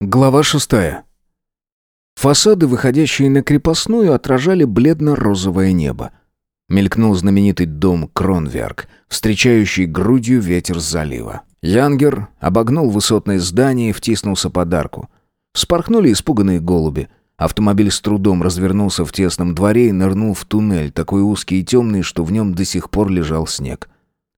Глава шестая. Фасады, выходящие на крепостную, отражали бледно-розовое небо. Мелькнул знаменитый дом Кронверк, встречающий грудью ветер с залива. Янгер обогнул высотное здание и втиснулся под арку. Спорхнули испуганные голуби. Автомобиль с трудом развернулся в тесном дворе и нырнул в туннель, такой узкий и темный, что в нем до сих пор лежал снег.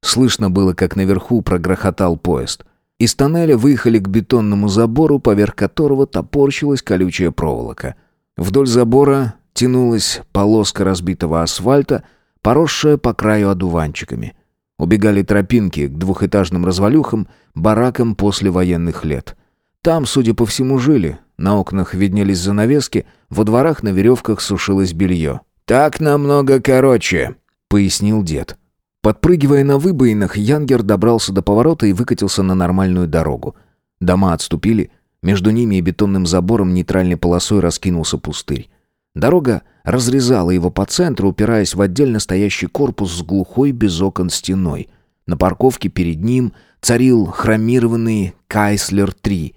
Слышно было, как наверху прогрохотал поезд. Из тоннеля выехали к бетонному забору, поверх которого топорщилась колючая проволока. Вдоль забора тянулась полоска разбитого асфальта, поросшая по краю одуванчиками. Убегали тропинки к двухэтажным развалюхам, баракам после военных лет. Там, судя по всему, жили. На окнах виднелись занавески, во дворах на веревках сушилось белье. «Так намного короче», — пояснил дед. Подпрыгивая на выбоинах, Янгер добрался до поворота и выкатился на нормальную дорогу. Дома отступили, между ними и бетонным забором нейтральной полосой раскинулся пустырь. Дорога разрезала его по центру, упираясь в отдельно стоящий корпус с глухой без окон стеной. На парковке перед ним царил хромированный Кайслер-3.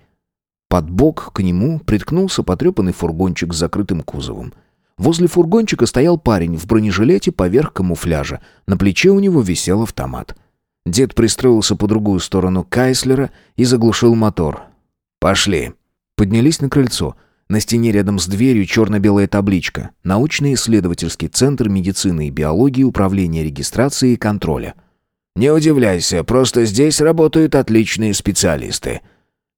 Под бок к нему приткнулся потрепанный фургончик с закрытым кузовом. Возле фургончика стоял парень в бронежилете поверх камуфляжа. На плече у него висел автомат. Дед пристроился по другую сторону Кайслера и заглушил мотор. «Пошли». Поднялись на крыльцо. На стене рядом с дверью черно-белая табличка «Научно-исследовательский центр медицины и биологии управления регистрации и контроля». «Не удивляйся, просто здесь работают отличные специалисты».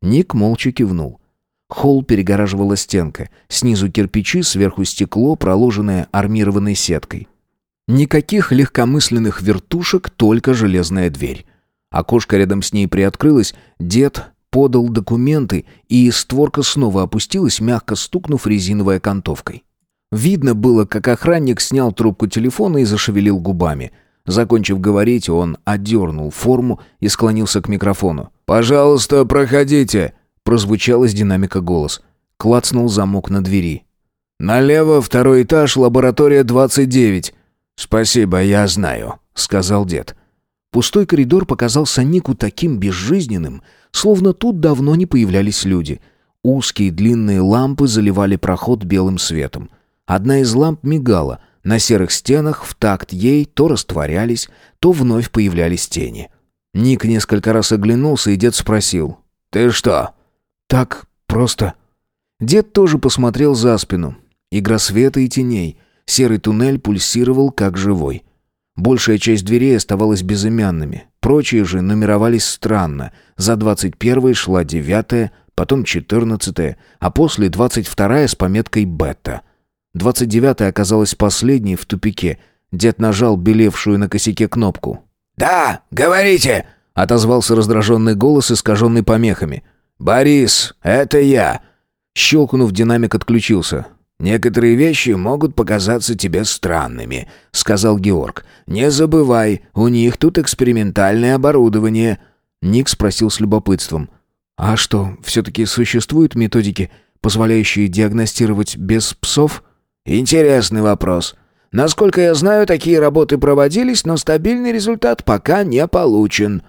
Ник молча кивнул. Холл перегораживала стенка. Снизу кирпичи, сверху стекло, проложенное армированной сеткой. Никаких легкомысленных вертушек, только железная дверь. Окошко рядом с ней приоткрылось, дед подал документы, и створка снова опустилась, мягко стукнув резиновой окантовкой. Видно было, как охранник снял трубку телефона и зашевелил губами. Закончив говорить, он одернул форму и склонился к микрофону. «Пожалуйста, проходите!» Прозвучал из динамика голос. Клацнул замок на двери. «Налево, второй этаж, лаборатория 29». «Спасибо, я знаю», — сказал дед. Пустой коридор показался Нику таким безжизненным, словно тут давно не появлялись люди. Узкие длинные лампы заливали проход белым светом. Одна из ламп мигала. На серых стенах в такт ей то растворялись, то вновь появлялись тени. Ник несколько раз оглянулся, и дед спросил. «Ты что, так просто. Дед тоже посмотрел за спину. Игра света и теней. Серый туннель пульсировал, как живой. Большая часть дверей оставалась безымянными. Прочие же нумеровались странно. За двадцать первой шла девятая, потом четырнадцатая, а после двадцать вторая с пометкой «Бета». Двадцать девятая оказалась последней в тупике. Дед нажал белевшую на косяке кнопку. «Да, говорите!» — отозвался раздраженный голос, искаженный помехами. «Борис, это я!» Щелкнув, динамик отключился. «Некоторые вещи могут показаться тебе странными», — сказал Георг. «Не забывай, у них тут экспериментальное оборудование». Ник спросил с любопытством. «А что, все-таки существуют методики, позволяющие диагностировать без псов?» «Интересный вопрос. Насколько я знаю, такие работы проводились, но стабильный результат пока не получен».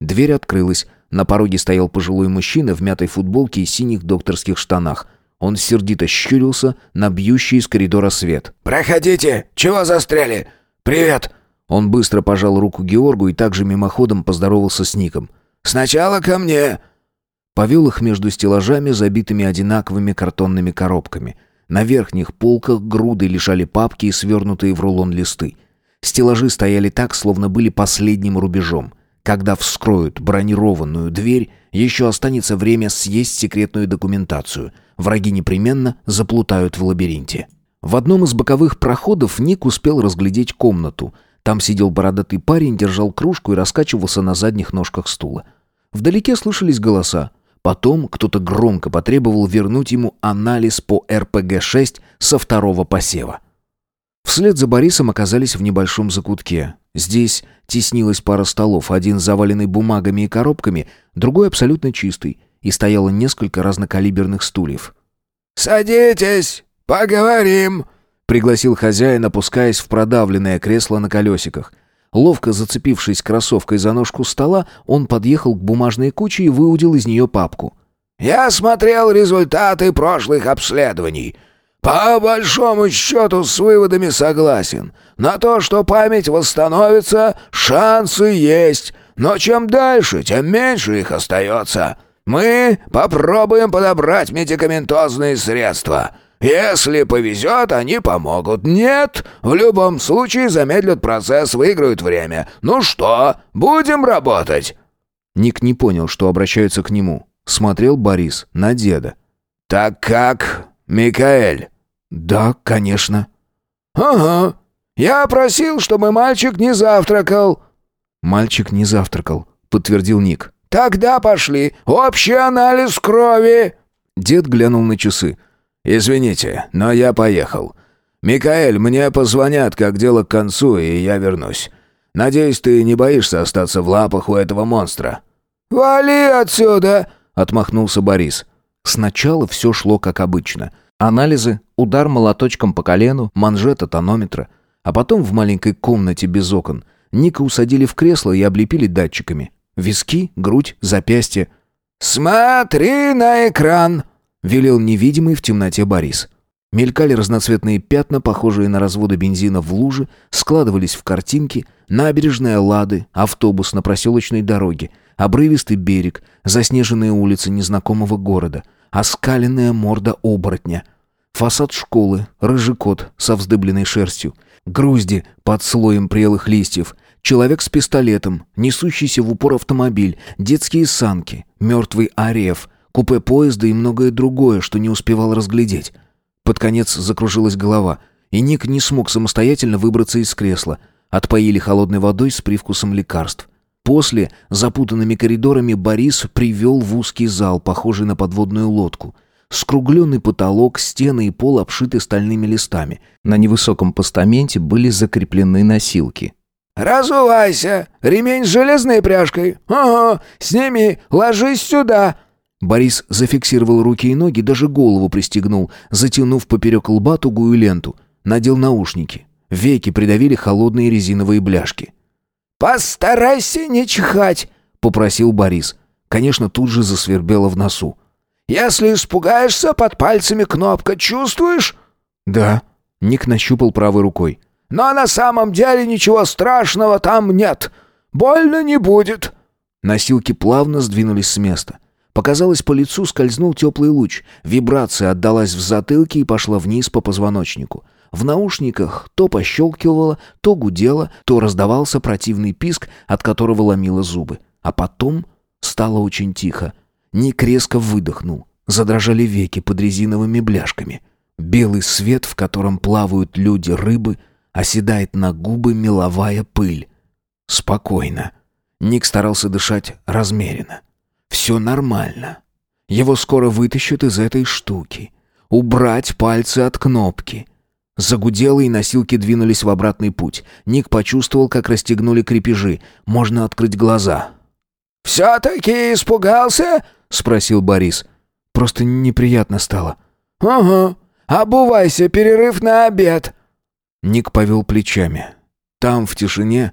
Дверь открылась. На пороге стоял пожилой мужчина в мятой футболке и синих докторских штанах. Он сердито щурился на бьющий из коридора свет. «Проходите! Чего застряли? Привет!» Он быстро пожал руку Георгу и также мимоходом поздоровался с Ником. «Сначала ко мне!» Повел их между стеллажами, забитыми одинаковыми картонными коробками. На верхних полках груды лежали папки и свернутые в рулон листы. Стеллажи стояли так, словно были последним рубежом. Когда вскроют бронированную дверь, еще останется время съесть секретную документацию. Враги непременно заплутают в лабиринте. В одном из боковых проходов Ник успел разглядеть комнату. Там сидел бородатый парень, держал кружку и раскачивался на задних ножках стула. Вдалеке слышались голоса. Потом кто-то громко потребовал вернуть ему анализ по РПГ-6 со второго посева. Вслед за Борисом оказались в небольшом закутке. Здесь теснилась пара столов, один заваленный бумагами и коробками, другой абсолютно чистый, и стояло несколько разнокалиберных стульев. «Садитесь, поговорим», — пригласил хозяин, опускаясь в продавленное кресло на колесиках. Ловко зацепившись кроссовкой за ножку стола, он подъехал к бумажной куче и выудил из нее папку. Я смотрел результаты прошлых обследований. По большому счету с выводами согласен. На то, что память восстановится, шансы есть. Но чем дальше, тем меньше их остается. Мы попробуем подобрать медикаментозные средства. Если повезет, они помогут. Нет, в любом случае замедлят процесс, выиграют время. Ну что, будем работать?» Ник не понял, что обращаются к нему. Смотрел Борис на деда. «Так как, Микаэль?» «Да, конечно». «Ага. Я просил, чтобы мальчик не завтракал». «Мальчик не завтракал», — подтвердил Ник. «Тогда пошли. Общий анализ крови». Дед глянул на часы. «Извините, но я поехал. Микаэль, мне позвонят, как дело к концу, и я вернусь. Надеюсь, ты не боишься остаться в лапах у этого монстра?» «Вали отсюда!» — отмахнулся Борис. Сначала все шло как обычно. Анализы, удар молоточком по колену, манжета тонометра. А потом в маленькой комнате без окон Ника усадили в кресло и облепили датчиками. Виски, грудь, запястье. «Смотри на экран!» — велел невидимый в темноте Борис. Мелькали разноцветные пятна, похожие на разводы бензина в луже, складывались в картинки, набережная Лады, автобус на проселочной дороге, обрывистый берег, заснеженные улицы незнакомого города, оскаленная морда оборотня, фасад школы, рыжий кот со вздыбленной шерстью, грузди под слоем прелых листьев, человек с пистолетом, несущийся в упор автомобиль, детские санки, мертвый орев, купе поезда и многое другое, что не успевал разглядеть. Под конец закружилась голова, и Ник не смог самостоятельно выбраться из кресла. Отпоили холодной водой с привкусом лекарств. После, запутанными коридорами, Борис привел в узкий зал, похожий на подводную лодку. Скругленный потолок, стены и пол обшиты стальными листами. На невысоком постаменте были закреплены носилки. «Разувайся! Ремень с железной пряжкой! Ага, сними, ложись сюда!» Борис зафиксировал руки и ноги, даже голову пристегнул, затянув поперек лба тугую ленту. Надел наушники. Веки придавили холодные резиновые бляшки. «Постарайся не чихать», — попросил Борис. Конечно, тут же засвербело в носу. «Если испугаешься, под пальцами кнопка, чувствуешь?» «Да». Ник нащупал правой рукой. «Но на самом деле ничего страшного там нет. Больно не будет». Носилки плавно сдвинулись с места. Показалось, по лицу скользнул теплый луч. Вибрация отдалась в затылке и пошла вниз по позвоночнику. В наушниках то пощелкивало, то гудело, то раздавался противный писк, от которого ломило зубы. А потом стало очень тихо. Ник резко выдохнул. Задрожали веки под резиновыми бляшками. Белый свет, в котором плавают люди-рыбы, оседает на губы меловая пыль. Спокойно. Ник старался дышать размеренно. Все нормально. Его скоро вытащат из этой штуки. Убрать пальцы от кнопки — Загудело, и носилки двинулись в обратный путь. Ник почувствовал, как расстегнули крепежи. Можно открыть глаза. «Все-таки испугался?» — спросил Борис. «Просто неприятно стало». «Ага. Обувайся, перерыв на обед». Ник повел плечами. Там, в тишине,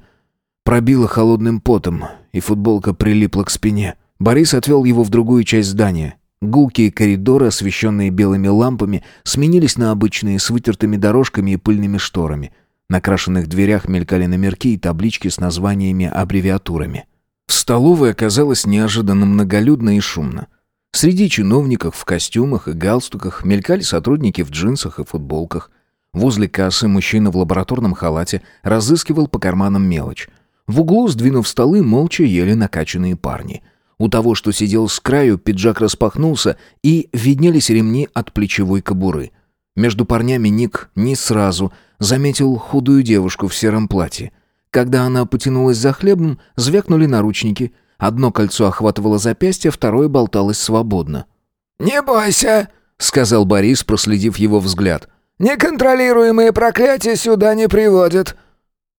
пробило холодным потом, и футболка прилипла к спине. Борис отвел его в другую часть здания. Гулкие коридоры, освещенные белыми лампами, сменились на обычные с вытертыми дорожками и пыльными шторами. На крашенных дверях мелькали номерки и таблички с названиями-аббревиатурами. В столовой оказалось неожиданно многолюдно и шумно. Среди чиновников в костюмах и галстуках мелькали сотрудники в джинсах и футболках. Возле кассы мужчина в лабораторном халате разыскивал по карманам мелочь. В углу, сдвинув столы, молча ели накачанные парни — у того, что сидел с краю, пиджак распахнулся, и виднелись ремни от плечевой кобуры. Между парнями Ник не сразу заметил худую девушку в сером платье. Когда она потянулась за хлебом, звякнули наручники. Одно кольцо охватывало запястье, второе болталось свободно. «Не бойся», — сказал Борис, проследив его взгляд. «Неконтролируемые проклятия сюда не приводят».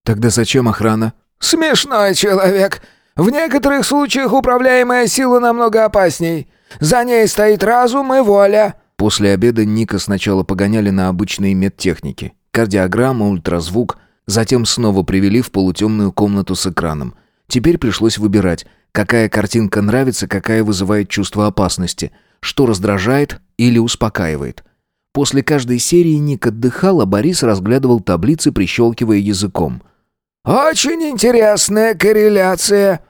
«Тогда зачем охрана?» «Смешной человек. В некоторых случаях управляемая сила намного опасней. За ней стоит разум и воля». После обеда Ника сначала погоняли на обычные медтехники. Кардиограмма, ультразвук. Затем снова привели в полутемную комнату с экраном. Теперь пришлось выбирать, какая картинка нравится, какая вызывает чувство опасности. что раздражает или успокаивает. После каждой серии Ник отдыхал, а Борис разглядывал таблицы, прищелкивая языком. «Очень интересная корреляция».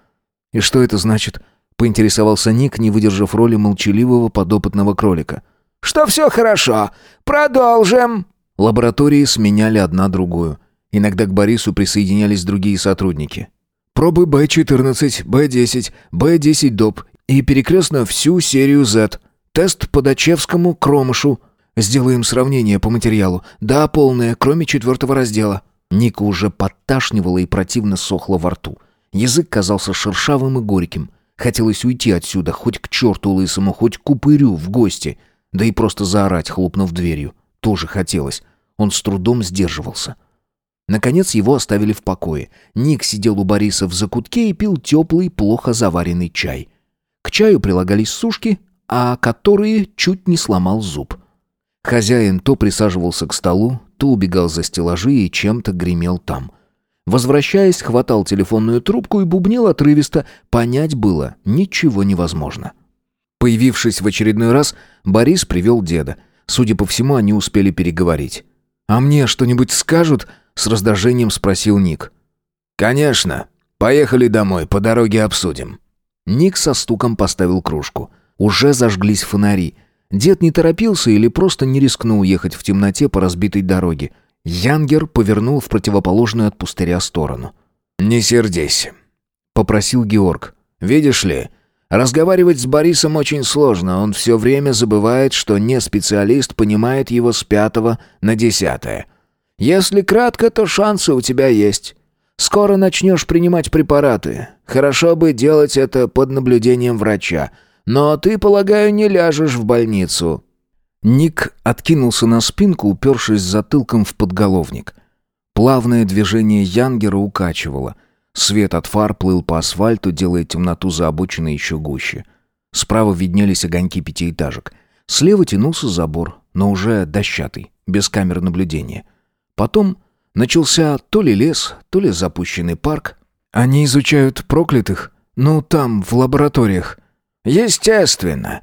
«И что это значит?» — поинтересовался Ник, не выдержав роли молчаливого подопытного кролика. «Что все хорошо. Продолжим». Лаборатории сменяли одна другую. Иногда к Борису присоединялись другие сотрудники. Пробы Б-14, Б-10, Б-10 доп. и перекрестно всю серию Z. Тест по Дачевскому, Кромышу. Сделаем сравнение по материалу. Да, полное, кроме четвертого раздела. Ника уже подташнивала и противно сохла во рту. Язык казался шершавым и горьким. Хотелось уйти отсюда, хоть к черту лысому, хоть к упырю в гости. Да и просто заорать, хлопнув дверью. Тоже хотелось. Он с трудом сдерживался. Наконец его оставили в покое. Ник сидел у Бориса в закутке и пил теплый, плохо заваренный чай. К чаю прилагались сушки, а которые чуть не сломал зуб. Хозяин то присаживался к столу, то убегал за стеллажи и чем-то гремел там. Возвращаясь, хватал телефонную трубку и бубнил отрывисто, понять было ничего невозможно. Появившись в очередной раз, Борис привел деда. Судя по всему, они успели переговорить. «А мне что-нибудь скажут?» С раздражением спросил Ник. «Конечно. Поехали домой, по дороге обсудим». Ник со стуком поставил кружку. Уже зажглись фонари. Дед не торопился или просто не рискнул ехать в темноте по разбитой дороге. Янгер повернул в противоположную от пустыря сторону. «Не сердись», — попросил Георг. «Видишь ли, разговаривать с Борисом очень сложно. Он все время забывает, что не специалист понимает его с пятого на десятое. Если кратко, то шансы у тебя есть. Скоро начнешь принимать препараты. Хорошо бы делать это под наблюдением врача. Но ты, полагаю, не ляжешь в больницу». Ник откинулся на спинку, упершись затылком в подголовник. Плавное движение Янгера укачивало. Свет от фар плыл по асфальту, делая темноту за обочиной еще гуще. Справа виднелись огоньки пятиэтажек. Слева тянулся забор, но уже дощатый, без камер наблюдения. Потом начался то ли лес, то ли запущенный парк. Они изучают проклятых? Ну, там, в лабораториях. Естественно.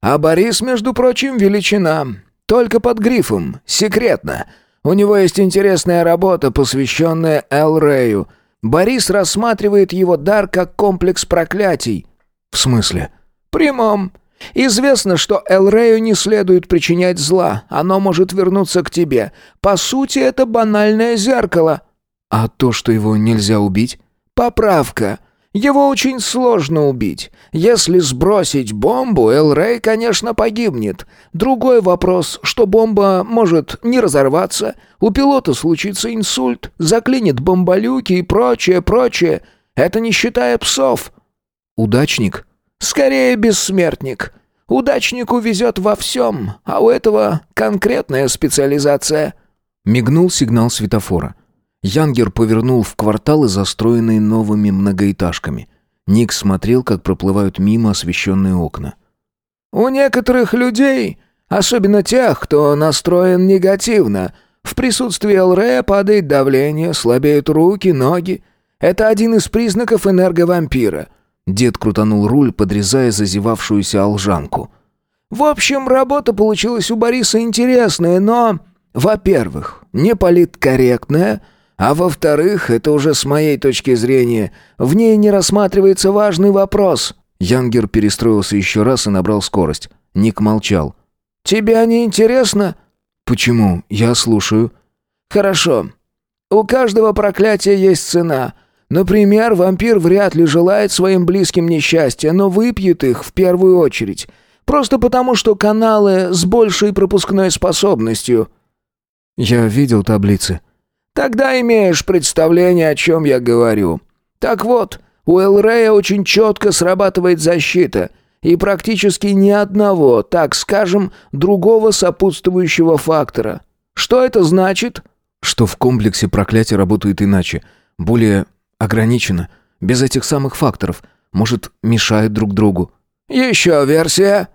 А Борис, между прочим, величина. Только под грифом. Секретно. У него есть интересная работа, посвященная Эл Рэю. Борис рассматривает его дар как комплекс проклятий. В смысле? Прямом. Известно, что Элрею не следует причинять зла, оно может вернуться к тебе. По сути, это банальное зеркало». «А то, что его нельзя убить?» «Поправка. Его очень сложно убить. Если сбросить бомбу, Элрей, конечно, погибнет. Другой вопрос, что бомба может не разорваться, у пилота случится инсульт, заклинит бомболюки и прочее, прочее. Это не считая псов». «Удачник?» Скорее бессмертник. Удачнику везет во всем, а у этого конкретная специализация». Мигнул сигнал светофора. Янгер повернул в кварталы, застроенные новыми многоэтажками. Ник смотрел, как проплывают мимо освещенные окна. «У некоторых людей, особенно тех, кто настроен негативно, в присутствии ЛР падает давление, слабеют руки, ноги. Это один из признаков энерговампира — Дед крутанул руль, подрезая зазевавшуюся алжанку. «В общем, работа получилась у Бориса интересная, но, во-первых, не политкорректная, а во-вторых, это уже с моей точки зрения, в ней не рассматривается важный вопрос». Янгер перестроился еще раз и набрал скорость. Ник молчал. «Тебя не интересно?» «Почему? Я слушаю». «Хорошо. У каждого проклятия есть цена. Например, вампир вряд ли желает своим близким несчастья, но выпьет их в первую очередь. Просто потому, что каналы с большей пропускной способностью. Я видел таблицы. Тогда имеешь представление, о чем я говорю. Так вот, у Элрея очень четко срабатывает защита, и практически ни одного, так скажем, другого сопутствующего фактора. Что это значит? Что в комплексе проклятия работают иначе, более Ограничено. Без этих самых факторов. Может, мешают друг другу. «Еще версия?»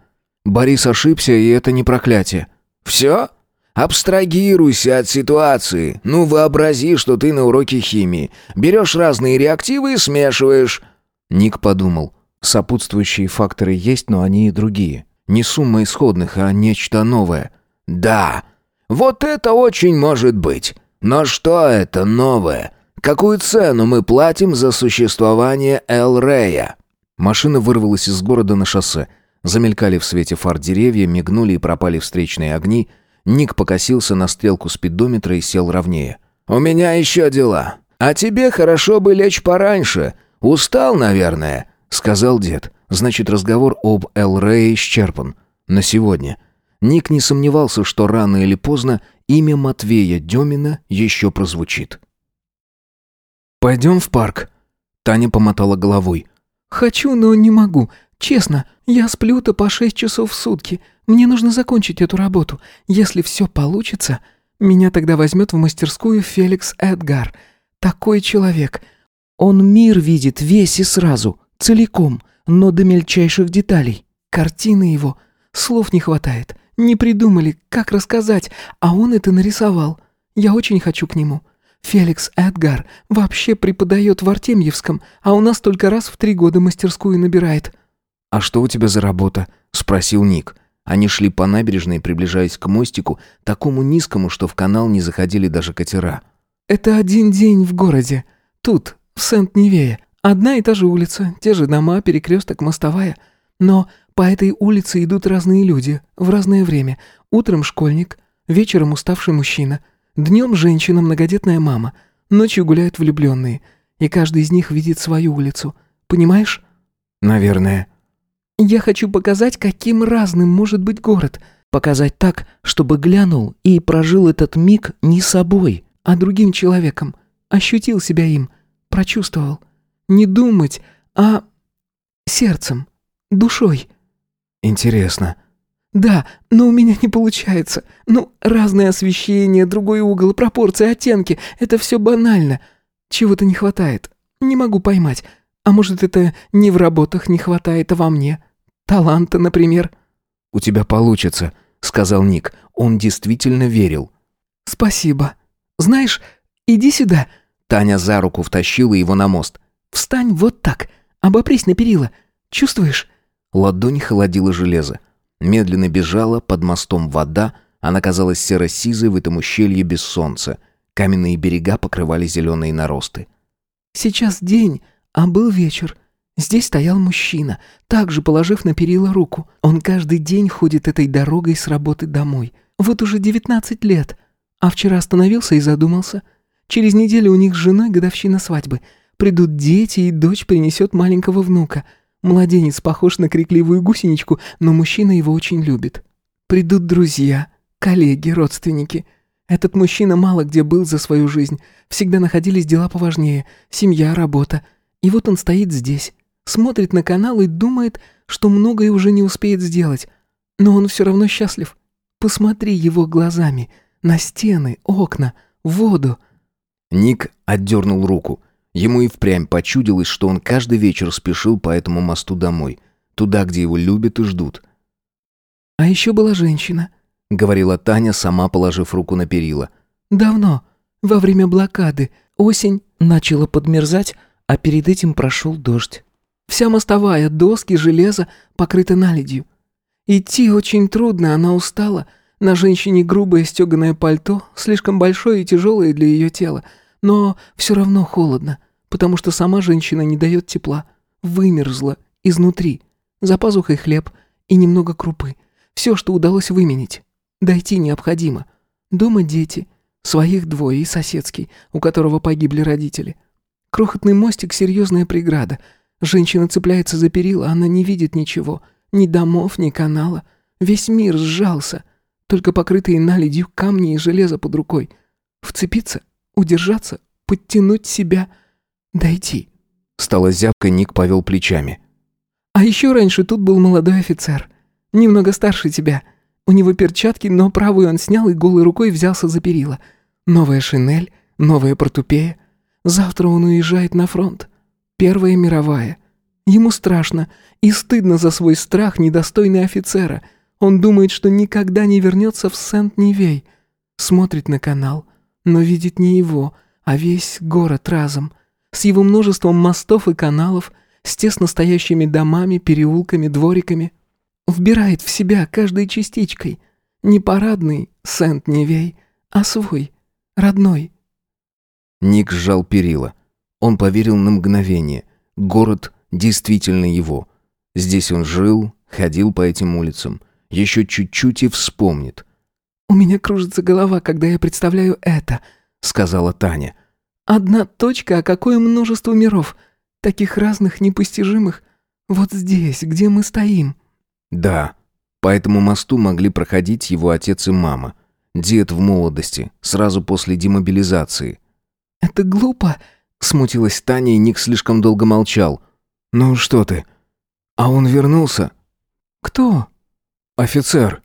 Борис ошибся, и это не проклятие. «Все? Абстрагируйся от ситуации. Ну, вообрази, что ты на уроке химии. Берешь разные реактивы и смешиваешь». Ник подумал. Сопутствующие факторы есть, но они и другие. Не сумма исходных, а нечто новое. Да, вот это очень может быть. Но что это новое? Какую цену мы платим за существование Эл-Рея? Машина вырвалась из города на шоссе. Замелькали в свете фар деревья, мигнули и пропали встречные огни. Ник покосился на стрелку спидометра и сел ровнее. «У меня еще дела. А тебе хорошо бы лечь пораньше. Устал, наверное», — сказал дед. Значит, разговор об Эл-Рее исчерпан. На сегодня. Ник не сомневался, что рано или поздно имя Матвея Демина еще прозвучит. «Пойдем в парк?» Таня помотала головой. «Хочу, но не могу. Честно, я сплю-то по шесть часов в сутки. Мне нужно закончить эту работу. Если все получится, меня тогда возьмет в мастерскую Феликс Эдгар. Такой человек. Он мир видит весь и сразу, целиком, но до мельчайших деталей. Картины его. Слов не хватает. Не придумали, как рассказать, а он это нарисовал. Я очень хочу к нему. Феликс Эдгар вообще преподает в Артемьевском, а у нас только раз в три года мастерскую набирает». «А что у тебя за работа?» — спросил Ник. Они шли по набережной, приближаясь к мостику, такому низкому, что в канал не заходили даже катера. «Это один день в городе. Тут, в Сент-Невее. Одна и та же улица, те же дома, перекресток, мостовая. Но по этой улице идут разные люди, в разное время. Утром школьник, вечером уставший мужчина — Днем женщина, многодетная мама. Ночью гуляют влюбленные. И каждый из них видит свою улицу. Понимаешь? Наверное. Я хочу показать, каким разным может быть город. Показать так, чтобы глянул и прожил этот миг не собой, а другим человеком. Ощутил себя им. Прочувствовал. Не думать, а сердцем, душой. Интересно. «Да, но у меня не получается. Ну, разное освещение, другой угол, пропорции, оттенки — это все банально. Чего-то не хватает. Не могу поймать. А может, это не в работах не хватает, а во мне? Таланта, например?» «У тебя получится», — сказал Ник. Он действительно верил. «Спасибо. Знаешь, иди сюда». Таня за руку втащила его на мост. «Встань вот так. Обопрись на перила. Чувствуешь?» Ладонь холодила железо. Медленно бежала, под мостом вода, она казалась серо-сизой в этом ущелье без солнца. Каменные берега покрывали зеленые наросты. «Сейчас день, а был вечер. Здесь стоял мужчина, также положив на перила руку. Он каждый день ходит этой дорогой с работы домой. Вот уже девятнадцать лет. А вчера остановился и задумался. Через неделю у них с женой годовщина свадьбы. Придут дети, и дочь принесет маленького внука. Младенец похож на крикливую гусеничку, но мужчина его очень любит. Придут друзья, коллеги, родственники. Этот мужчина мало где был за свою жизнь. Всегда находились дела поважнее. Семья, работа. И вот он стоит здесь. Смотрит на канал и думает, что многое уже не успеет сделать. Но он все равно счастлив. Посмотри его глазами. На стены, окна, воду. Ник отдернул руку. Ему и впрямь почудилось, что он каждый вечер спешил по этому мосту домой, туда, где его любят и ждут. «А еще была женщина», — говорила Таня, сама положив руку на перила. «Давно, во время блокады, осень начала подмерзать, а перед этим прошел дождь. Вся мостовая, доски, железо покрыты наледью. Идти очень трудно, она устала. На женщине грубое стеганое пальто, слишком большое и тяжелое для ее тела, но все равно холодно потому что сама женщина не дает тепла, вымерзла изнутри. За пазухой хлеб и немного крупы. Все, что удалось выменить. Дойти необходимо. Дома дети, своих двое и соседский, у которого погибли родители. Крохотный мостик — серьезная преграда. Женщина цепляется за перила, она не видит ничего. Ни домов, ни канала. Весь мир сжался. Только покрытые наледью камни и железо под рукой. Вцепиться, удержаться, подтянуть себя — «Дойти». Стала зябко, Ник повел плечами. «А еще раньше тут был молодой офицер. Немного старше тебя. У него перчатки, но правую он снял и голой рукой взялся за перила. Новая шинель, новая портупея. Завтра он уезжает на фронт. Первая мировая. Ему страшно и стыдно за свой страх, недостойный офицера. Он думает, что никогда не вернется в Сент-Нивей. Смотрит на канал, но видит не его, а весь город разом с его множеством мостов и каналов, с тесно стоящими домами, переулками, двориками. вбирает в себя каждой частичкой. Не парадный Сент-Невей, а свой, родной. Ник сжал перила. Он поверил на мгновение. Город действительно его. Здесь он жил, ходил по этим улицам. Еще чуть-чуть и вспомнит. «У меня кружится голова, когда я представляю это», — сказала Таня. «Одна точка, а какое множество миров, таких разных, непостижимых. Вот здесь, где мы стоим». Да, по этому мосту могли проходить его отец и мама. Дед в молодости, сразу после демобилизации. «Это глупо», — смутилась Таня, и Ник слишком долго молчал. «Ну что ты? А он вернулся?» «Кто?» «Офицер».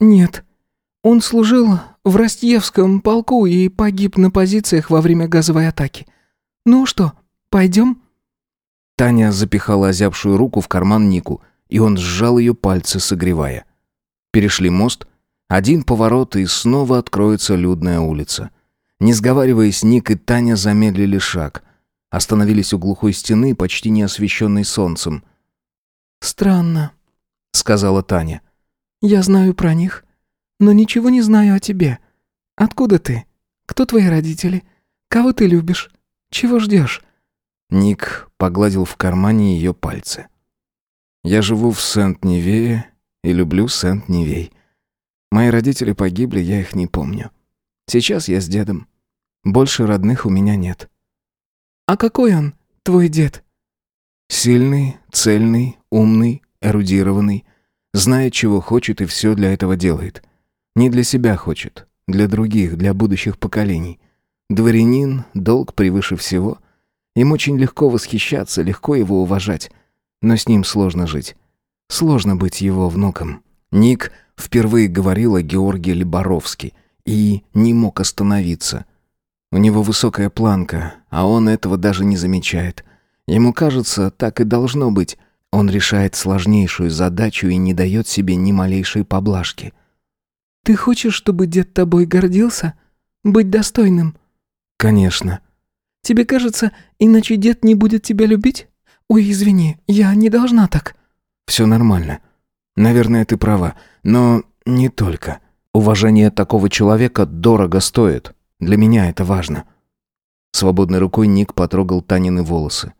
«Нет. Он служил в Ростьевском полку и погиб на позициях во время газовой атаки. Ну что, пойдем?» Таня запихала озябшую руку в карман Нику, и он сжал ее пальцы, согревая. Перешли мост, один поворот, и снова откроется людная улица. Не сговариваясь, Ник и Таня замедлили шаг. Остановились у глухой стены, почти не освещенной солнцем. «Странно», — сказала Таня. «Я знаю про них но ничего не знаю о тебе. Откуда ты? Кто твои родители? Кого ты любишь? Чего ждешь?» Ник погладил в кармане ее пальцы. «Я живу в Сент-Невее и люблю Сент-Невей. Мои родители погибли, я их не помню. Сейчас я с дедом. Больше родных у меня нет». «А какой он, твой дед?» «Сильный, цельный, умный, эрудированный, знает, чего хочет и все для этого делает. Не для себя хочет, для других, для будущих поколений. Дворянин, долг превыше всего. Им очень легко восхищаться, легко его уважать. Но с ним сложно жить. Сложно быть его внуком. Ник впервые говорил о Георгии Леборовске и не мог остановиться. У него высокая планка, а он этого даже не замечает. Ему кажется, так и должно быть. Он решает сложнейшую задачу и не дает себе ни малейшей поблажки – «Ты хочешь, чтобы дед тобой гордился? Быть достойным?» «Конечно». «Тебе кажется, иначе дед не будет тебя любить? Ой, извини, я не должна так». «Все нормально. Наверное, ты права. Но не только. Уважение такого человека дорого стоит. Для меня это важно». Свободной рукой Ник потрогал Танины волосы.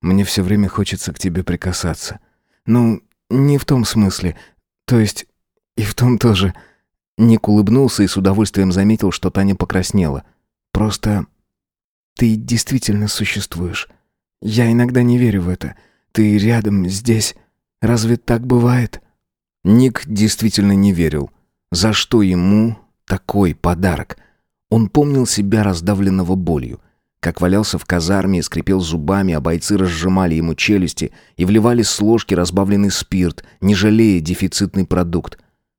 «Мне все время хочется к тебе прикасаться. Ну, не в том смысле. То есть и в том тоже...» Ник улыбнулся и с удовольствием заметил, что Таня покраснела. «Просто ты действительно существуешь. Я иногда не верю в это. Ты рядом, здесь. Разве так бывает?» Ник действительно не верил. За что ему такой подарок? Он помнил себя раздавленного болью. Как валялся в казарме и скрипел зубами, а бойцы разжимали ему челюсти и вливали с ложки разбавленный спирт, не жалея дефицитный продукт.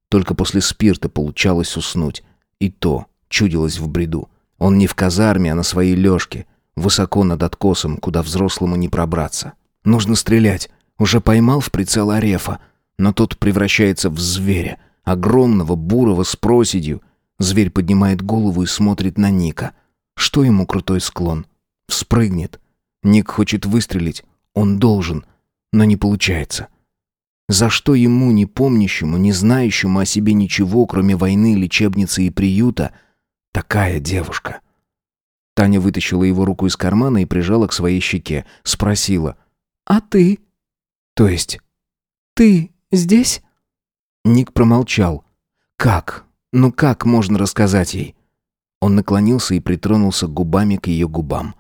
Только после спирта получалось уснуть. И то чудилось в бреду. Он не в казарме, а на своей лёжке, высоко над откосом, куда взрослому не пробраться. Нужно стрелять. Уже поймал в прицел Арефа, но тот превращается в зверя, огромного, бурого, с проседью. Зверь поднимает голову и смотрит на Ника. Что ему крутой склон? Вспрыгнет. Ник хочет выстрелить. Он должен, но не получается. За что ему, не помнящему, не знающему о себе ничего, кроме войны, лечебницы и приюта, такая девушка? Таня вытащила его руку из кармана и прижала к своей щеке. Спросила. «А ты?» «То есть?» «Ты здесь?» Ник промолчал. «Как? Ну как можно рассказать ей?» Он наклонился и притронулся губами к ее губам.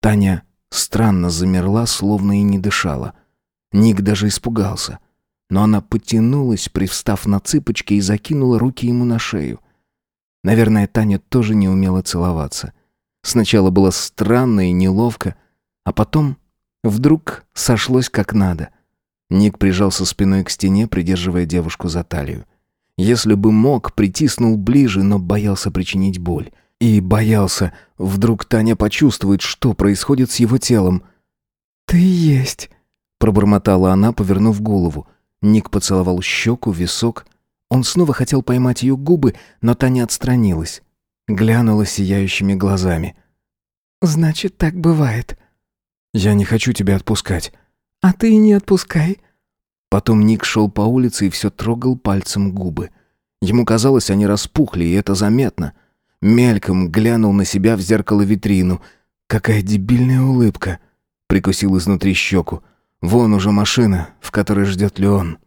Таня странно замерла, словно и не дышала. Ник даже испугался но она потянулась, привстав на цыпочки и закинула руки ему на шею. Наверное, Таня тоже не умела целоваться. Сначала было странно и неловко, а потом вдруг сошлось как надо. Ник прижался спиной к стене, придерживая девушку за талию. Если бы мог, притиснул ближе, но боялся причинить боль. И боялся, вдруг Таня почувствует, что происходит с его телом. «Ты есть», — пробормотала она, повернув голову. Ник поцеловал щеку, висок. Он снова хотел поймать ее губы, но та не отстранилась. Глянула сияющими глазами. «Значит, так бывает». «Я не хочу тебя отпускать». «А ты не отпускай». Потом Ник шел по улице и все трогал пальцем губы. Ему казалось, они распухли, и это заметно. Мельком глянул на себя в зеркало витрину. Какая дебильная улыбка. Прикусил изнутри щеку. Вон уже машина, в которой ждет Леон.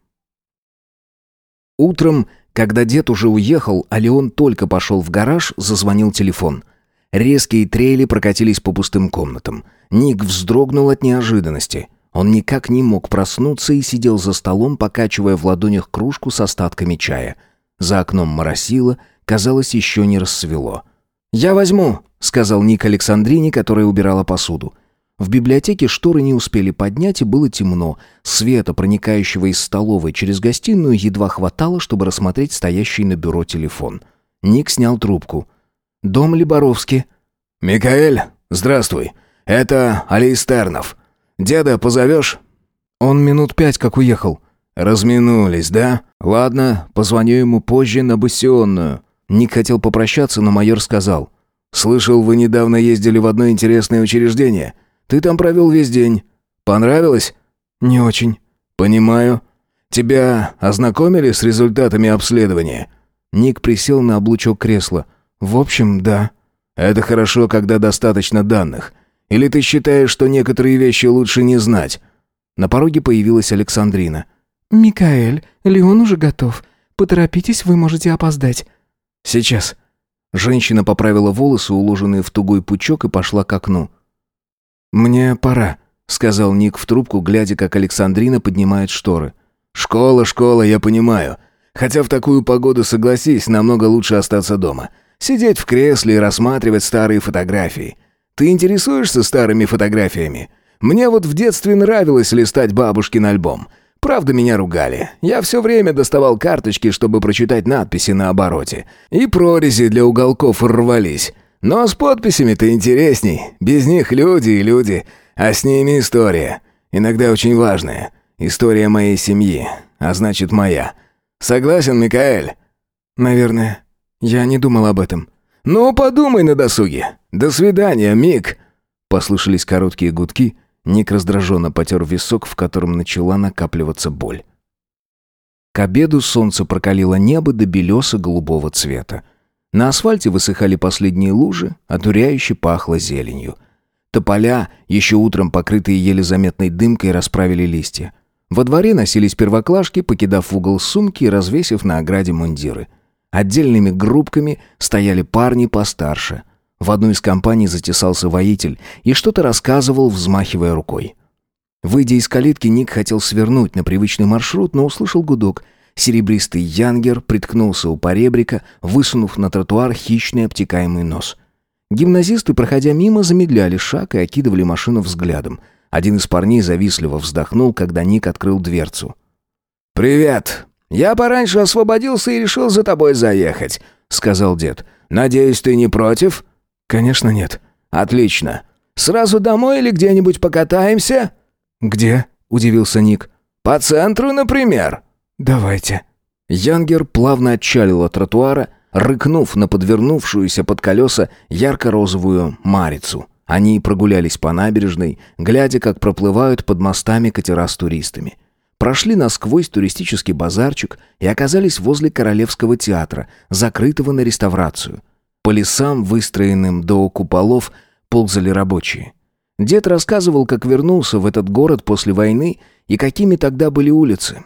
Утром, когда дед уже уехал, а Леон только пошел в гараж, зазвонил телефон. Резкие трели прокатились по пустым комнатам. Ник вздрогнул от неожиданности. Он никак не мог проснуться и сидел за столом, покачивая в ладонях кружку с остатками чая. За окном моросило, казалось, еще не рассвело. «Я возьму», — сказал Ник Александрине, которая убирала посуду. В библиотеке шторы не успели поднять, и было темно. Света, проникающего из столовой через гостиную, едва хватало, чтобы рассмотреть стоящий на бюро телефон. Ник снял трубку. «Дом Либоровский». «Микаэль, здравствуй. Это Алистернов. Деда позовешь?» «Он минут пять как уехал». «Разминулись, да? Ладно, позвоню ему позже на бассионную». Ник хотел попрощаться, но майор сказал. «Слышал, вы недавно ездили в одно интересное учреждение. Ты там провел весь день. Понравилось?» «Не очень». «Понимаю. Тебя ознакомили с результатами обследования?» Ник присел на облучок кресла. «В общем, да». «Это хорошо, когда достаточно данных. Или ты считаешь, что некоторые вещи лучше не знать?» На пороге появилась Александрина. «Микаэль, Леон уже готов. Поторопитесь, вы можете опоздать». «Сейчас». Женщина поправила волосы, уложенные в тугой пучок, и пошла к окну. «Мне пора», — сказал Ник в трубку, глядя, как Александрина поднимает шторы. «Школа, школа, я понимаю. Хотя в такую погоду, согласись, намного лучше остаться дома. Сидеть в кресле и рассматривать старые фотографии. Ты интересуешься старыми фотографиями? Мне вот в детстве нравилось листать бабушкин альбом. Правда, меня ругали. Я все время доставал карточки, чтобы прочитать надписи на обороте. И прорези для уголков рвались. Но с подписями-то интересней. Без них люди и люди, а с ними история. Иногда очень важная. История моей семьи, а значит моя. Согласен, Микаэль? Наверное. Я не думал об этом. Ну, подумай на досуге. До свидания, Мик. Послышались короткие гудки. Ник раздраженно потер висок, в котором начала накапливаться боль. К обеду солнце прокалило небо до белесо-голубого цвета. На асфальте высыхали последние лужи, одуряюще пахло зеленью. Тополя, еще утром покрытые еле заметной дымкой, расправили листья. Во дворе носились первоклашки, покидав угол сумки и развесив на ограде мундиры. Отдельными группками стояли парни постарше. В одну из компаний затесался воитель и что-то рассказывал, взмахивая рукой. Выйдя из калитки, Ник хотел свернуть на привычный маршрут, но услышал гудок. Серебристый янгер приткнулся у поребрика, высунув на тротуар хищный обтекаемый нос. Гимназисты, проходя мимо, замедляли шаг и окидывали машину взглядом. Один из парней завистливо вздохнул, когда Ник открыл дверцу. «Привет! Я пораньше освободился и решил за тобой заехать», — сказал дед. «Надеюсь, ты не против?» «Конечно нет». «Отлично. Сразу домой или где-нибудь покатаемся?» «Где?» — удивился Ник. «По центру, например». «Давайте». Янгер плавно отчалил от тротуара, рыкнув на подвернувшуюся под колеса ярко-розовую марицу. Они прогулялись по набережной, глядя, как проплывают под мостами катера с туристами. Прошли насквозь туристический базарчик и оказались возле Королевского театра, закрытого на реставрацию. По лесам, выстроенным до куполов, ползали рабочие. Дед рассказывал, как вернулся в этот город после войны и какими тогда были улицы.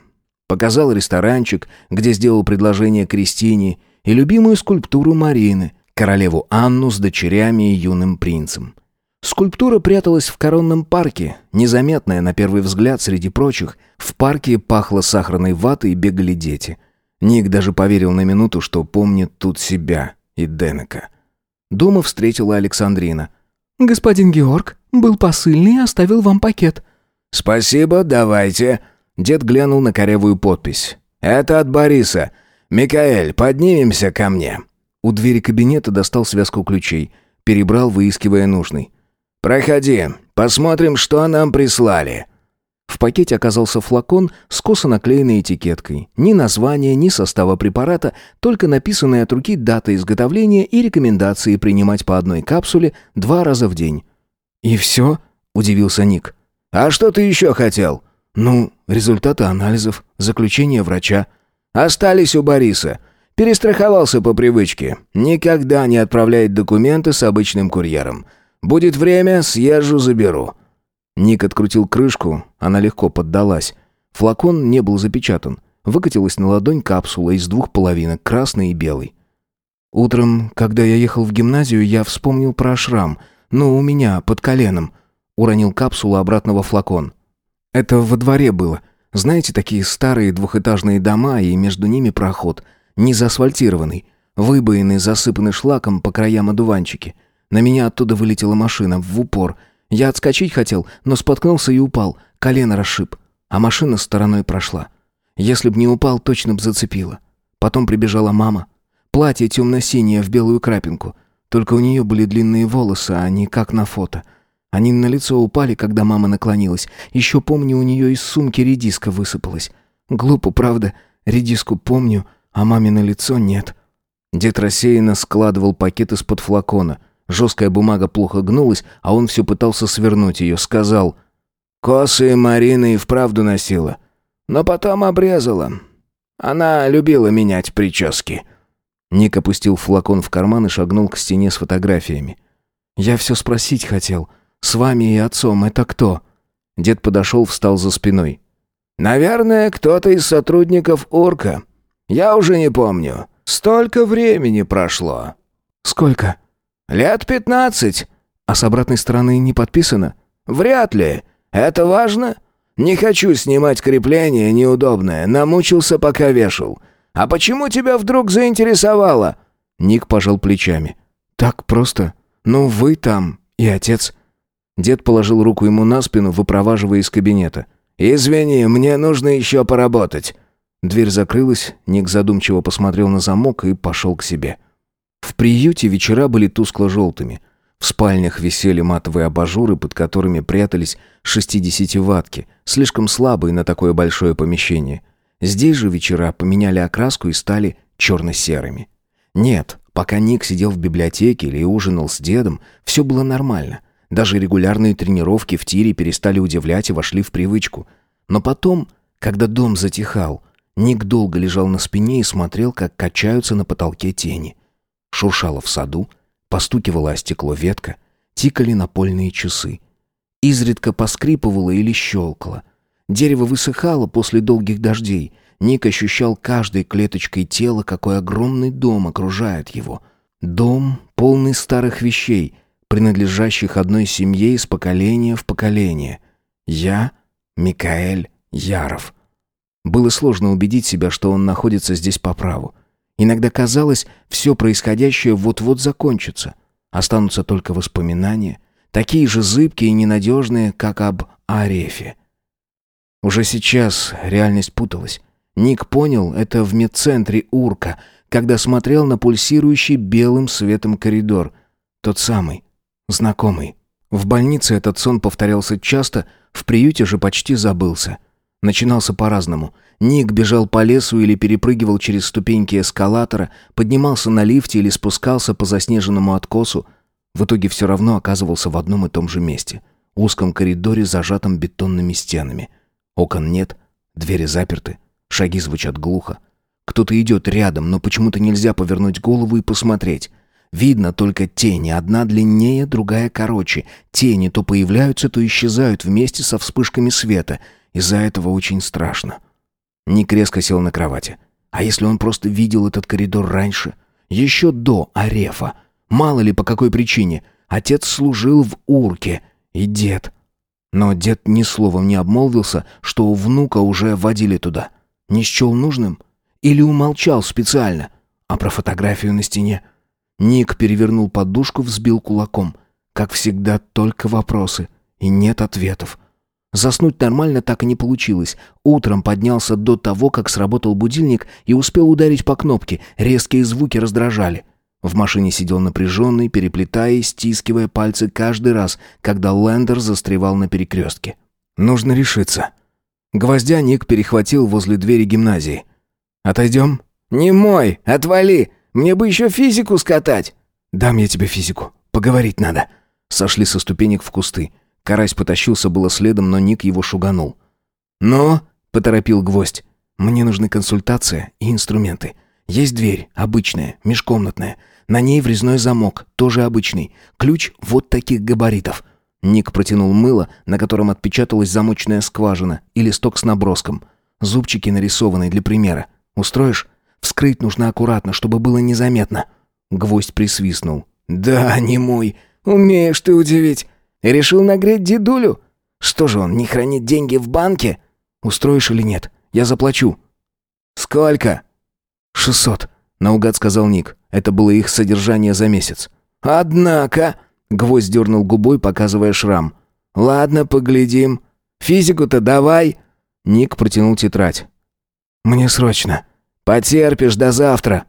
Показал ресторанчик, где сделал предложение Кристине, и любимую скульптуру Марины, королеву Анну с дочерями и юным принцем. Скульптура пряталась в коронном парке, незаметная на первый взгляд среди прочих. В парке пахло сахарной ватой и бегали дети. Ник даже поверил на минуту, что помнит тут себя и Денека. Дома встретила Александрина. «Господин Георг, был посыльный и оставил вам пакет». «Спасибо, давайте». Дед глянул на корявую подпись. «Это от Бориса. Микаэль, поднимемся ко мне». У двери кабинета достал связку ключей. Перебрал, выискивая нужный. «Проходи, посмотрим, что нам прислали». В пакете оказался флакон с косо наклеенной этикеткой. Ни названия, ни состава препарата, только написанная от руки дата изготовления и рекомендации принимать по одной капсуле два раза в день. «И все?» – удивился Ник. «А что ты еще хотел? «Ну, результаты анализов, заключение врача». «Остались у Бориса. Перестраховался по привычке. Никогда не отправляет документы с обычным курьером. Будет время, съезжу, заберу». Ник открутил крышку, она легко поддалась. Флакон не был запечатан. Выкатилась на ладонь капсула из двух половинок, красной и белой. Утром, когда я ехал в гимназию, я вспомнил про шрам. Ну, у меня, под коленом. Уронил капсулу обратно во флакон. Это во дворе было. Знаете, такие старые двухэтажные дома, и между ними проход. Не заасфальтированный. Выбоины засыпаны шлаком по краям одуванчики. На меня оттуда вылетела машина, в упор. Я отскочить хотел, но споткнулся и упал. Колено расшиб. А машина стороной прошла. Если б не упал, точно б зацепила. Потом прибежала мама. Платье темно-синее в белую крапинку. Только у нее были длинные волосы, а не как на фото. Они на лицо упали, когда мама наклонилась. Еще помню, у нее из сумки редиска высыпалась. Глупо, правда. Редиску помню, а маме на лицо нет. Дед рассеянно складывал пакет из-под флакона. Жесткая бумага плохо гнулась, а он все пытался свернуть ее. Сказал, «Косы Марина и вправду носила, но потом обрезала. Она любила менять прически». Ник опустил флакон в карман и шагнул к стене с фотографиями. «Я все спросить хотел. С вами и отцом это кто?» Дед подошел, встал за спиной. «Наверное, кто-то из сотрудников Урка. Я уже не помню. Столько времени прошло». «Сколько?» «Лет пятнадцать». «А с обратной стороны не подписано?» «Вряд ли. Это важно?» «Не хочу снимать крепление неудобное. Намучился, пока вешал. А почему тебя вдруг заинтересовало?» Ник пожал плечами. «Так просто. Ну, вы там и отец». Дед положил руку ему на спину, выпроваживая из кабинета. «Извини, мне нужно еще поработать». Дверь закрылась, Ник задумчиво посмотрел на замок и пошел к себе. В приюте вечера были тускло-желтыми. В спальнях висели матовые абажуры, под которыми прятались шестидесятиватки, слишком слабые на такое большое помещение. Здесь же вечера поменяли окраску и стали черно-серыми. Нет, пока Ник сидел в библиотеке или ужинал с дедом, все было нормально. Даже регулярные тренировки в тире перестали удивлять и вошли в привычку. Но потом, когда дом затихал, Ник долго лежал на спине и смотрел, как качаются на потолке тени. Шуршало в саду, постукивала о стекло ветка, тикали напольные часы. Изредка поскрипывало или щелкало. Дерево высыхало после долгих дождей. Ник ощущал каждой клеточкой тела, какой огромный дом окружает его. Дом, полный старых вещей, принадлежащих одной семье из поколения в поколение. Я — Микаэль Яров. Было сложно убедить себя, что он находится здесь по праву. Иногда казалось, все происходящее вот-вот закончится. Останутся только воспоминания, такие же зыбкие и ненадежные, как об Арефе. Уже сейчас реальность путалась. Ник понял это в медцентре Урка, когда смотрел на пульсирующий белым светом коридор. Тот самый, знакомый. В больнице этот сон повторялся часто, в приюте же почти забылся. Начинался по-разному. Ник бежал по лесу или перепрыгивал через ступеньки эскалатора, поднимался на лифте или спускался по заснеженному откосу. В итоге все равно оказывался в одном и том же месте. Узком коридоре, зажатом бетонными стенами – Окон нет, двери заперты, шаги звучат глухо. Кто-то идет рядом, но почему-то нельзя повернуть голову и посмотреть. Видно только тени, одна длиннее, другая короче. Тени то появляются, то исчезают вместе со вспышками света. Из-за этого очень страшно. Ник резко сел на кровати. А если он просто видел этот коридор раньше? Еще до Арефа. Мало ли по какой причине. Отец служил в Урке. И дед. Но дед ни словом не обмолвился, что у внука уже водили туда. Не счел нужным? Или умолчал специально? А про фотографию на стене? Ник перевернул подушку, взбил кулаком. Как всегда, только вопросы. И нет ответов. Заснуть нормально так и не получилось. Утром поднялся до того, как сработал будильник и успел ударить по кнопке. Резкие звуки раздражали. В машине сидел напряженный, переплетая и стискивая пальцы каждый раз, когда Лендер застревал на перекрестке. «Нужно решиться». Гвоздя Ник перехватил возле двери гимназии. «Отойдем?» «Не мой! Отвали! Мне бы еще физику скатать!» «Дам я тебе физику. Поговорить надо». Сошли со ступенек в кусты. Карась потащился было следом, но Ник его шуганул. «Ну?» — поторопил гвоздь. «Мне нужны консультация и инструменты. Есть дверь, обычная, межкомнатная. На ней врезной замок, тоже обычный. Ключ вот таких габаритов». Ник протянул мыло, на котором отпечаталась замочная скважина и листок с наброском. Зубчики нарисованы для примера. «Устроишь? Вскрыть нужно аккуратно, чтобы было незаметно». Гвоздь присвистнул. «Да, не мой. Умеешь ты удивить. Решил нагреть дедулю? Что же он, не хранит деньги в банке?» «Устроишь или нет? Я заплачу». «Сколько?» «Шестьсот», — наугад сказал Ник. Это было их содержание за месяц. «Однако...» — гвоздь дернул губой, показывая шрам. «Ладно, поглядим. Физику-то давай!» Ник протянул тетрадь. «Мне срочно. Потерпишь до завтра».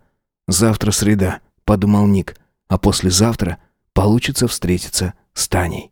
«Завтра среда», — подумал Ник. «А послезавтра получится встретиться с Таней».